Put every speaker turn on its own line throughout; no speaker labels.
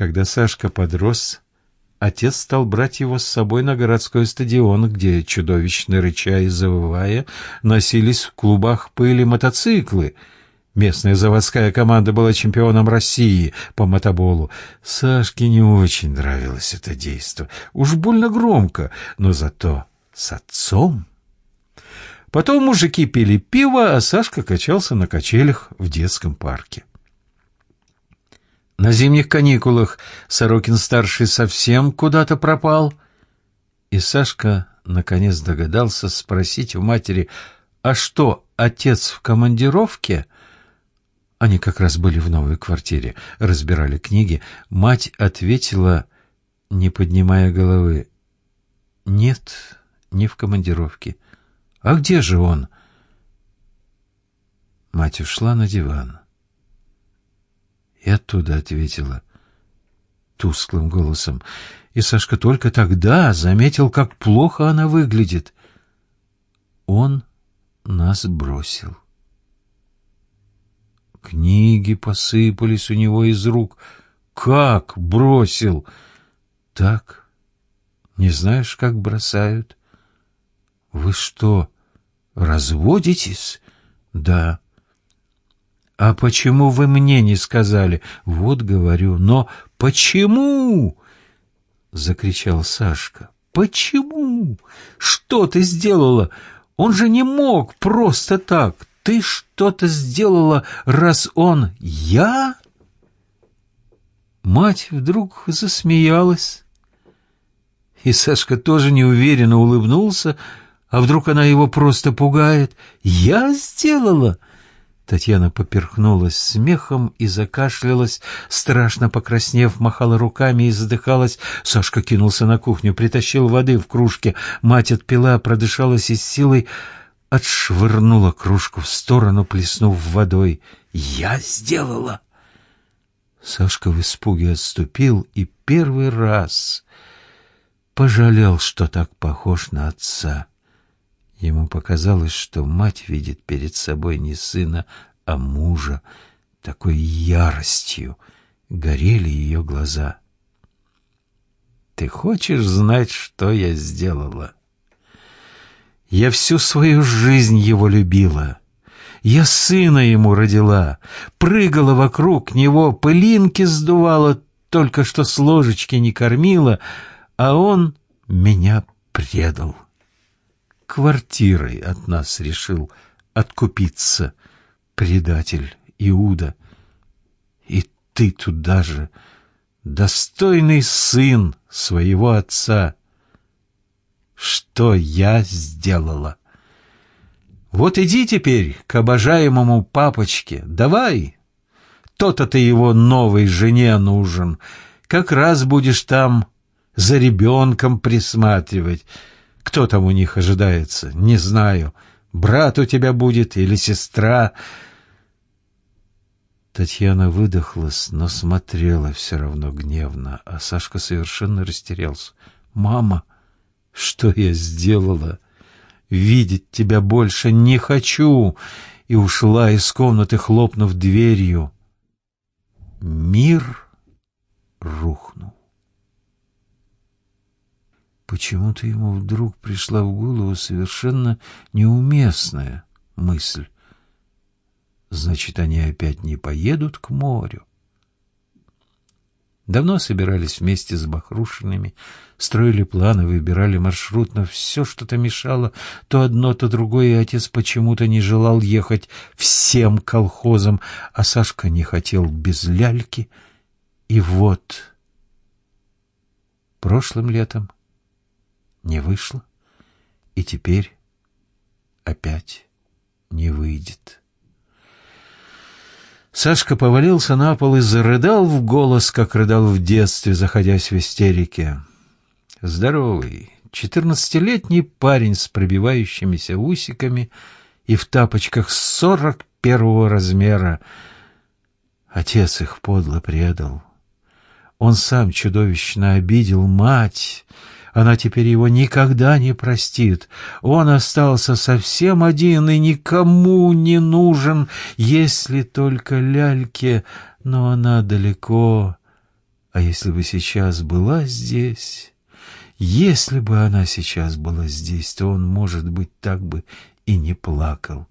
Когда Сашка подрос, отец стал брать его с собой на городской стадион, где, чудовищно рыча и завывая, носились в клубах пыли мотоциклы. Местная заводская команда была чемпионом России по мотоболу. Сашке не очень нравилось это действо. Уж больно громко, но зато с отцом. Потом мужики пили пиво, а Сашка качался на качелях в детском парке. На зимних каникулах Сорокин-старший совсем куда-то пропал, и Сашка наконец догадался спросить у матери, а что, отец в командировке? Они как раз были в новой квартире, разбирали книги. Мать ответила, не поднимая головы, «Нет, не в командировке». А где же он? Мать ушла на диван. И оттуда ответила тусклым голосом. И Сашка только тогда заметил, как плохо она выглядит. Он нас бросил. Книги посыпались у него из рук. Как бросил? Так, не знаешь, как бросают? Вы что, разводитесь? Да. А почему вы мне не сказали? Вот говорю, но почему? закричал Сашка. Почему? Что ты сделала? Он же не мог просто так. Ты что-то сделала, раз он я? Мать вдруг засмеялась. И Сашка тоже неуверенно улыбнулся, а вдруг она его просто пугает? Я сделала? Татьяна поперхнулась смехом и закашлялась, страшно покраснев, махала руками и задыхалась. Сашка кинулся на кухню, притащил воды в кружке. Мать отпила, продышалась и с силой отшвырнула кружку в сторону, плеснув водой. «Я сделала!» Сашка в испуге отступил и первый раз пожалел, что так похож на отца. Ему показалось, что мать видит перед собой не сына, а мужа. Такой яростью горели ее глаза. «Ты хочешь знать, что я сделала?» «Я всю свою жизнь его любила». Я сына ему родила, прыгала вокруг него, пылинки сдувала, только что с ложечки не кормила, а он меня предал квартирой от нас решил откупиться, предатель Иуда. И ты туда же, достойный сын своего отца. Что я сделала? Вот иди теперь к обожаемому папочке, давай. То-то ты его новой жене нужен. Как раз будешь там за ребенком присматривать, кто там у них ожидается, не знаю. Брат у тебя будет или сестра. Татьяна выдохлась, но смотрела все равно гневно, а Сашка совершенно растерялся. «Мама, что я сделала? Видеть тебя больше не хочу!» И ушла из комнаты, хлопнув дверью. Мир рухнул. Почему-то ему вдруг пришла в голову совершенно неуместная мысль. Значит, они опять не поедут к морю. Давно собирались вместе с Бахрушиными, строили планы, выбирали маршрут, но все что-то мешало, то одно, то другое, и отец почему-то не желал ехать всем колхозам, а Сашка не хотел без ляльки. И вот прошлым летом не вышло, и теперь опять не выйдет. Сашка повалился на пол и зарыдал в голос, как рыдал в детстве, заходясь в истерике. Здоровый, четырнадцатилетний парень с пробивающимися усиками и в тапочках сорок первого размера. Отец их подло предал. Он сам чудовищно обидел мать, она теперь его никогда не простит. Он остался совсем один и никому не нужен, если только ляльке, но она далеко. А если бы сейчас была здесь... Если бы она сейчас была здесь, то он, может быть, так бы и не плакал.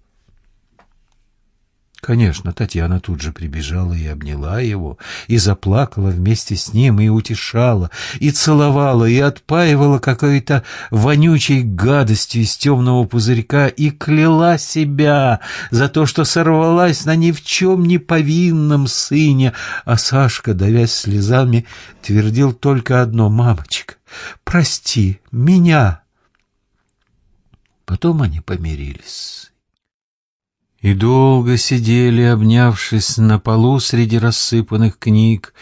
Конечно, Татьяна тут же прибежала и обняла его, и заплакала вместе с ним, и утешала, и целовала, и отпаивала какой-то вонючей гадостью из темного пузырька, и кляла себя за то, что сорвалась на ни в чем не повинном сыне, а Сашка, давясь слезами, твердил только одно «Мамочка, прости меня!» Потом они помирились и долго сидели, обнявшись на полу среди рассыпанных книг.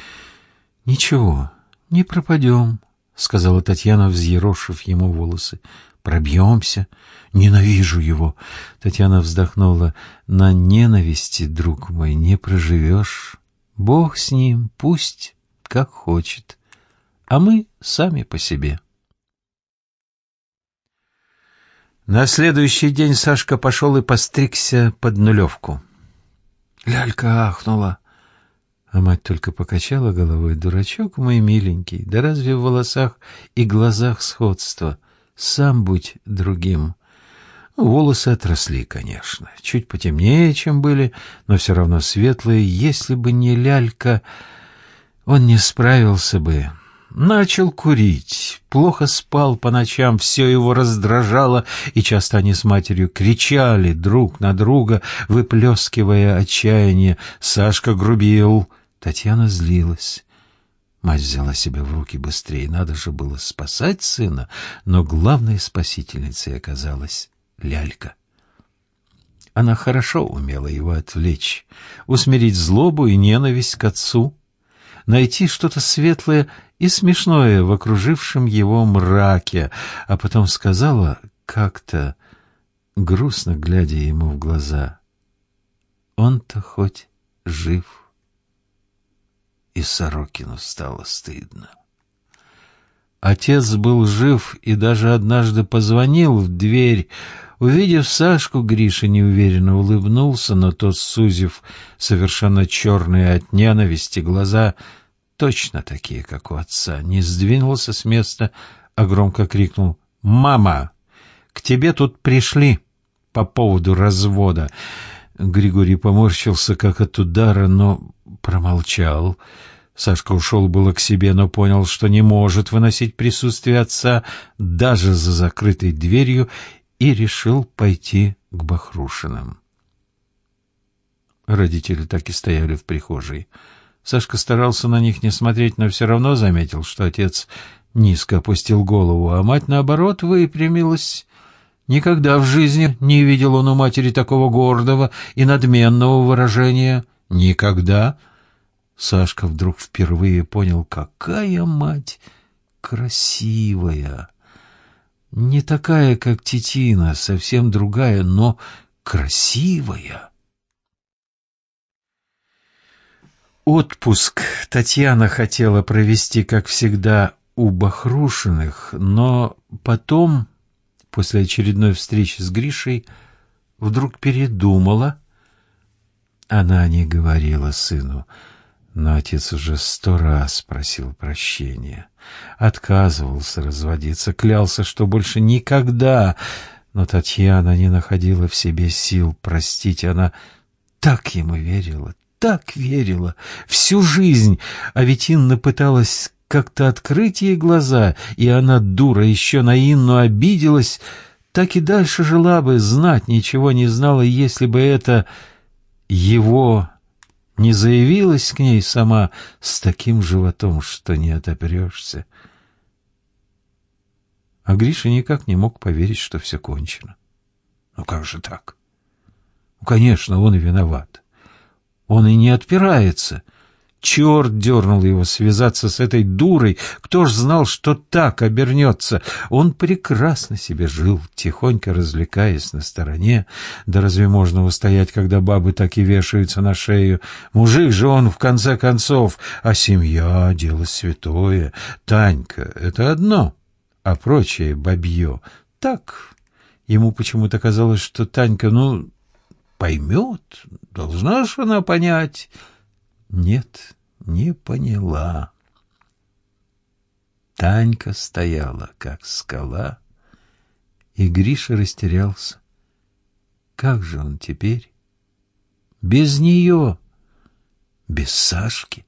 «Ничего, не пропадем», — сказала Татьяна, взъерошив ему волосы. «Пробьемся. Ненавижу его». Татьяна вздохнула. «На ненависти, друг мой, не проживешь. Бог с ним, пусть как хочет, а мы сами по себе». На следующий день Сашка пошел и постригся под нулевку. Лялька ахнула, а мать только покачала головой. Дурачок мой миленький, да разве в волосах и глазах сходство? Сам будь другим. Ну, волосы отросли, конечно, чуть потемнее, чем были, но все равно светлые. Если бы не лялька, он не справился бы. Начал курить, плохо спал по ночам, все его раздражало, и часто они с матерью кричали друг на друга, выплескивая отчаяние. Сашка грубил, Татьяна злилась. Мать взяла себя в руки быстрее, надо же было спасать сына, но главной спасительницей оказалась лялька. Она хорошо умела его отвлечь, усмирить злобу и ненависть к отцу, найти что-то светлое и смешное в окружившем его мраке, а потом сказала как-то, грустно глядя ему в глаза, «Он-то хоть жив». И Сорокину стало стыдно. Отец был жив и даже однажды позвонил в дверь. Увидев Сашку, Гриша неуверенно улыбнулся, но тот, сузив совершенно черные от ненависти глаза, точно такие, как у отца, не сдвинулся с места, а громко крикнул «Мама, к тебе тут пришли по поводу развода». Григорий поморщился, как от удара, но промолчал. Сашка ушел было к себе, но понял, что не может выносить присутствие отца даже за закрытой дверью и решил пойти к Бахрушиным. Родители так и стояли в прихожей. Сашка старался на них не смотреть, но все равно заметил, что отец низко опустил голову, а мать, наоборот, выпрямилась. Никогда в жизни не видел он у матери такого гордого и надменного выражения. Никогда. Сашка вдруг впервые понял, какая мать красивая. Не такая, как Титина, совсем другая, но красивая. Отпуск Татьяна хотела провести, как всегда, у Бахрушиных, но потом, после очередной встречи с Гришей, вдруг передумала. Она не говорила сыну, но отец уже сто раз просил прощения. Отказывался разводиться, клялся, что больше никогда... Но Татьяна не находила в себе сил простить. Она так ему верила, так верила всю жизнь, а ведь Инна пыталась как-то открыть ей глаза, и она, дура, еще на Инну обиделась, так и дальше жила бы, знать ничего не знала, если бы это его не заявилась к ней сама с таким животом, что не отопрешься. А Гриша никак не мог поверить, что все кончено. Ну как же так? Ну, конечно, он и виноват. Он и не отпирается. Черт дернул его связаться с этой дурой. Кто ж знал, что так обернется? Он прекрасно себе жил, тихонько развлекаясь на стороне. Да разве можно устоять, когда бабы так и вешаются на шею? Мужик же он, в конце концов. А семья — дело святое. Танька — это одно, а прочее — бабье. Так, ему почему-то казалось, что Танька, ну, поймет, должна же она понять. Нет, не поняла. Танька стояла, как скала, и Гриша растерялся. Как же он теперь? Без нее, без Сашки.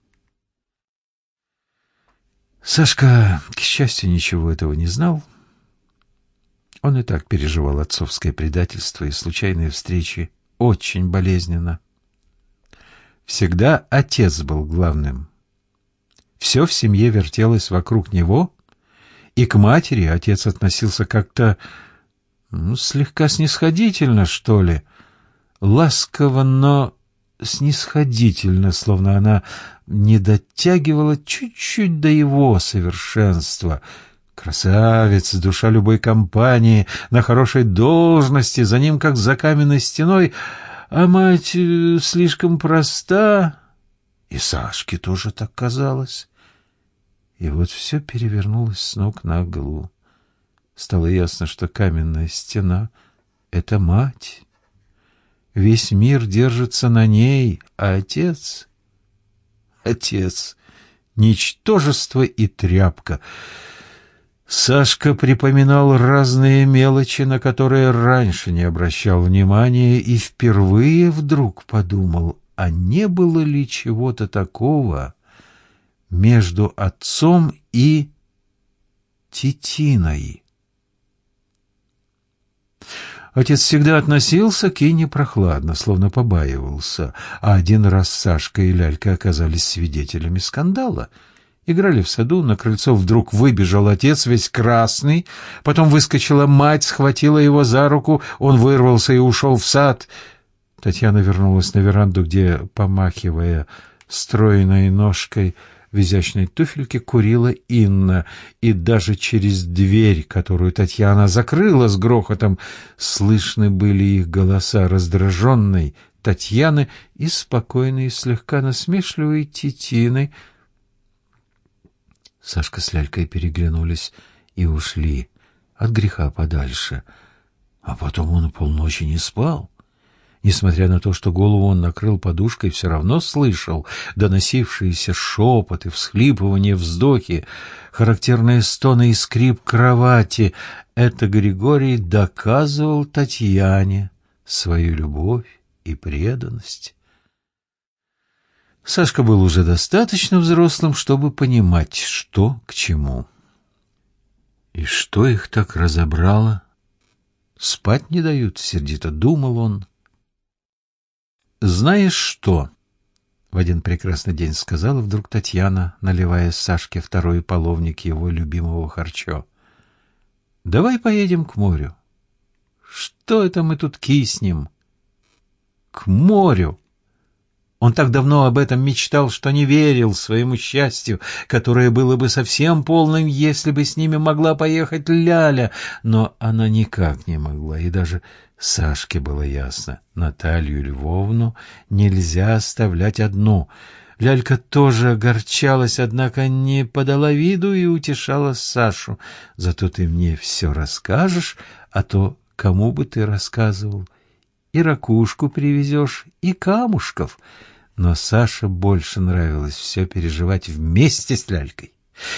Сашка, к счастью, ничего этого не знал. Он и так переживал отцовское предательство и случайные встречи очень болезненно. Всегда отец был главным. Все в семье вертелось вокруг него, и к матери отец относился как-то ну, слегка снисходительно, что ли, ласково, но снисходительно, словно она не дотягивала чуть-чуть до его совершенства. Красавец, душа любой компании, на хорошей должности, за ним как за каменной стеной, а мать э, слишком проста. И Сашке тоже так казалось. И вот все перевернулось с ног на голову. Стало ясно, что каменная стена — это мать. Весь мир держится на ней, а отец... Отец — ничтожество и тряпка. Сашка припоминал разные мелочи, на которые раньше не обращал внимания, и впервые вдруг подумал, а не было ли чего-то такого, между отцом и Титиной. Отец всегда относился к Ине прохладно, словно побаивался, а один раз Сашка и Лялька оказались свидетелями скандала. Играли в саду, на крыльцо вдруг выбежал отец, весь красный, потом выскочила мать, схватила его за руку, он вырвался и ушел в сад. Татьяна вернулась на веранду, где, помахивая стройной ножкой, в изящной туфельке курила Инна, и даже через дверь, которую Татьяна закрыла с грохотом, слышны были их голоса раздраженной Татьяны и спокойной, слегка насмешливой Титины. Сашка с Лялькой переглянулись и ушли от греха подальше. А потом он полночи не спал. Несмотря на то, что голову он накрыл подушкой, все равно слышал доносившиеся шепоты, всхлипывания, вздохи, характерные стоны и скрип кровати. Это Григорий доказывал Татьяне свою любовь и преданность. Сашка был уже достаточно взрослым, чтобы понимать, что к чему. И что их так разобрало? Спать не дают, сердито думал он. «Знаешь что?» — в один прекрасный день сказала вдруг Татьяна, наливая Сашке второй половник его любимого харчо. «Давай поедем к морю». «Что это мы тут киснем?» «К морю!» Он так давно об этом мечтал, что не верил своему счастью, которое было бы совсем полным, если бы с ними могла поехать Ляля, но она никак не могла, и даже Сашке было ясно, Наталью Львовну нельзя оставлять одну. Лялька тоже огорчалась, однако не подала виду и утешала Сашу. «Зато ты мне все расскажешь, а то кому бы ты рассказывал? И ракушку привезешь, и камушков». Но Саше больше нравилось все переживать вместе с Лялькой.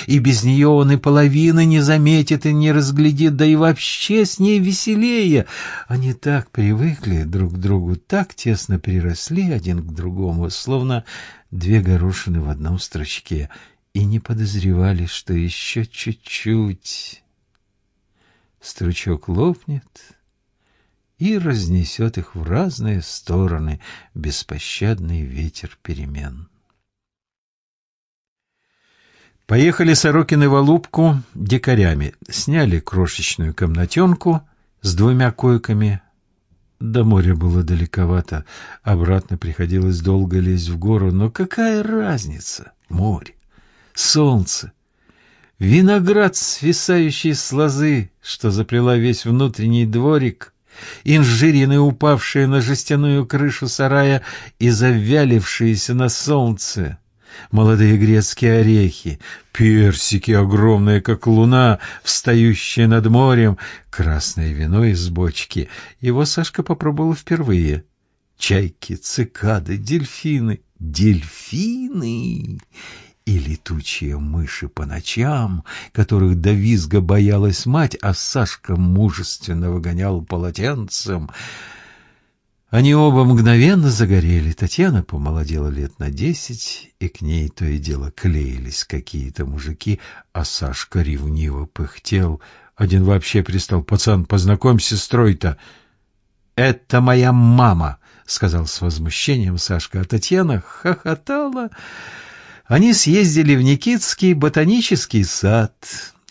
И без нее он и половины не заметит и не разглядит, да и вообще с ней веселее. Они так привыкли друг к другу, так тесно приросли один к другому, словно две горошины в одном строчке, и не подозревали, что еще чуть-чуть. Стручок лопнет — и разнесет их в разные стороны беспощадный ветер перемен. Поехали Сорокины в Алубку дикарями, сняли крошечную комнатенку с двумя койками. До моря было далековато, обратно приходилось долго лезть в гору, но какая разница? Море, солнце, виноград, свисающий с лозы, что заплела весь внутренний дворик, инжирины, упавшие на жестяную крышу сарая и завялившиеся на солнце, молодые грецкие орехи, персики огромные, как луна, встающие над морем, красное вино из бочки. Его Сашка попробовал впервые. Чайки, цикады, дельфины. Дельфины! И летучие мыши по ночам, которых до визга боялась мать, а Сашка мужественно выгонял полотенцем. Они оба мгновенно загорели. Татьяна помолодела лет на десять, и к ней то и дело клеились какие-то мужики, а Сашка ревниво пыхтел. Один вообще пристал. «Пацан, познакомься с сестрой-то!» «Это моя мама!» — сказал с возмущением Сашка, а Татьяна хохотала. Они съездили в Никитский ботанический сад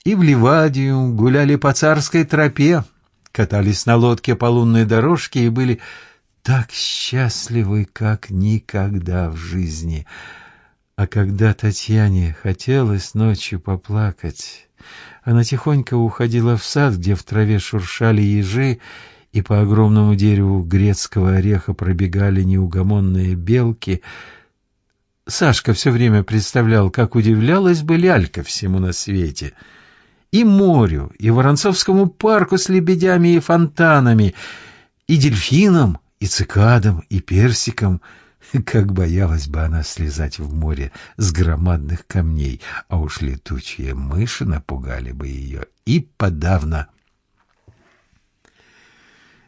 и в Ливадию, гуляли по царской тропе, катались на лодке по лунной дорожке и были так счастливы, как никогда в жизни. А когда Татьяне хотелось ночью поплакать, она тихонько уходила в сад, где в траве шуршали ежи, и по огромному дереву грецкого ореха пробегали неугомонные белки. Сашка все время представлял, как удивлялась бы лялька всему на свете. И морю, и Воронцовскому парку с лебедями и фонтанами, и дельфинам, и цикадам, и персикам — как боялась бы она слезать в море с громадных камней, а уж летучие мыши напугали бы ее и подавно.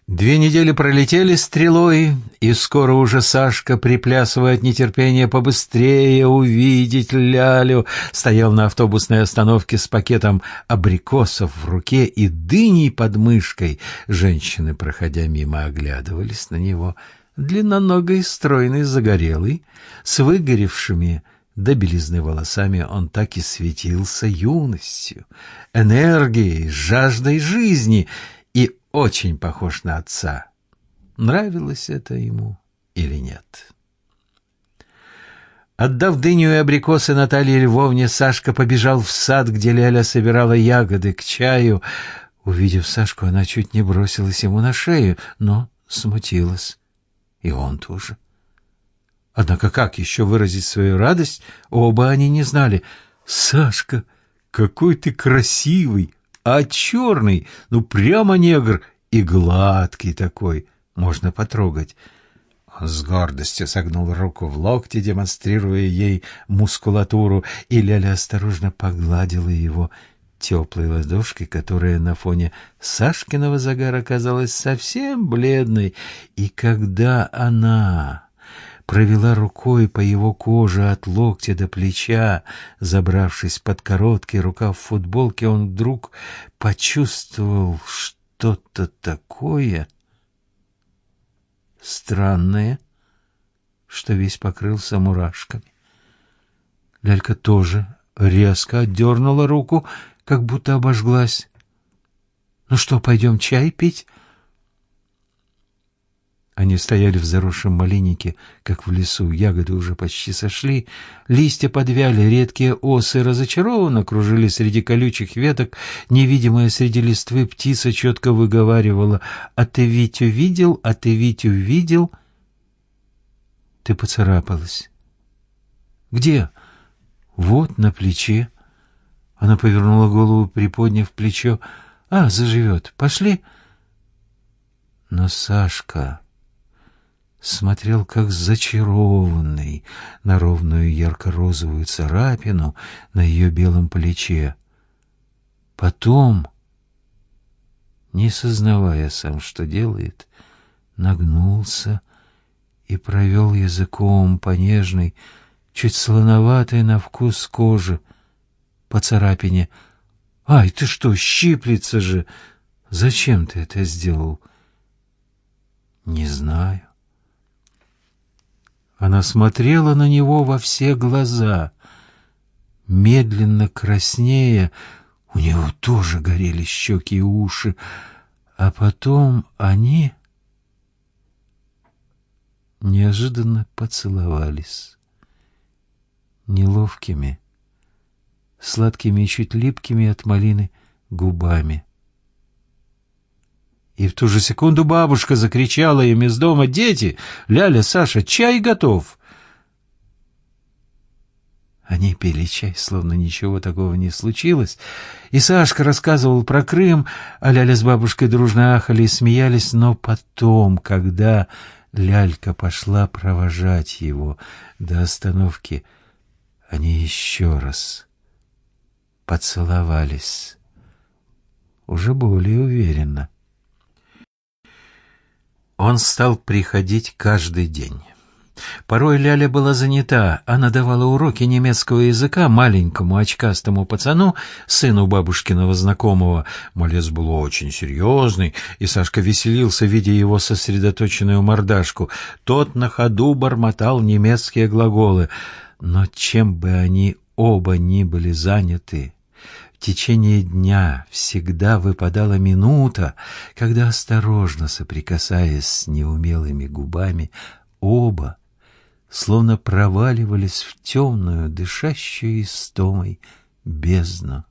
Две недели пролетели стрелой, и скоро уже Сашка, приплясывая от нетерпения побыстрее увидеть Лялю, стоял на автобусной остановке с пакетом абрикосов в руке и дыней под мышкой. Женщины, проходя мимо, оглядывались на него. Длинноногой, стройный, загорелый, с выгоревшими до белизны волосами он так и светился юностью, энергией, жаждой жизни — очень похож на отца. Нравилось это ему или нет? Отдав дыню и абрикосы Наталье Львовне, Сашка побежал в сад, где Ляля собирала ягоды к чаю. Увидев Сашку, она чуть не бросилась ему на шею, но смутилась. И он тоже. Однако как еще выразить свою радость, оба они не знали. «Сашка, какой ты красивый!» А черный, ну прямо негр, и гладкий такой, можно потрогать. Он с гордостью согнул руку в локте, демонстрируя ей мускулатуру, и Ляля осторожно погладила его теплой ладошкой, которая на фоне Сашкиного загара казалась совсем бледной. И когда она провела рукой по его коже от локтя до плеча, забравшись под короткий рукав футболки, он вдруг почувствовал что-то такое странное, что весь покрылся мурашками. Лялька тоже резко отдернула руку, как будто обожглась. «Ну что, пойдем чай пить?» Они стояли в заросшем малинике, как в лесу. Ягоды уже почти сошли, листья подвяли, редкие осы разочарованно кружили среди колючих веток. Невидимая среди листвы птица четко выговаривала «А ты ведь увидел? А ты ведь увидел?» Ты поцарапалась. «Где?» «Вот, на плече». Она повернула голову, приподняв плечо. «А, заживет. Пошли?» Но Сашка смотрел как зачарованный на ровную ярко-розовую царапину на ее белом плече. Потом, не сознавая сам, что делает, нагнулся и провел языком по нежной, чуть слоноватой на вкус кожи, по царапине. «Ай, ты что, щиплется же! Зачем ты это сделал?» «Не знаю». Она смотрела на него во все глаза, медленно краснея, у него тоже горели щеки и уши, а потом они неожиданно поцеловались неловкими, сладкими и чуть липкими от малины губами. И в ту же секунду бабушка закричала им из дома «Дети! Ляля, Саша, чай готов!» Они пили чай, словно ничего такого не случилось, и Сашка рассказывал про Крым, а Ляля с бабушкой дружно ахали и смеялись, но потом, когда Лялька пошла провожать его до остановки, Они еще раз поцеловались, уже более уверенно. Он стал приходить каждый день. Порой Ляля была занята, она давала уроки немецкого языка маленькому очкастому пацану, сыну бабушкиного знакомого. Малец был очень серьезный, и Сашка веселился, видя его сосредоточенную мордашку. Тот на ходу бормотал немецкие глаголы. Но чем бы они оба ни были заняты, течение дня всегда выпадала минута, когда, осторожно соприкасаясь с неумелыми губами, оба словно проваливались в темную, дышащую истомой бездну.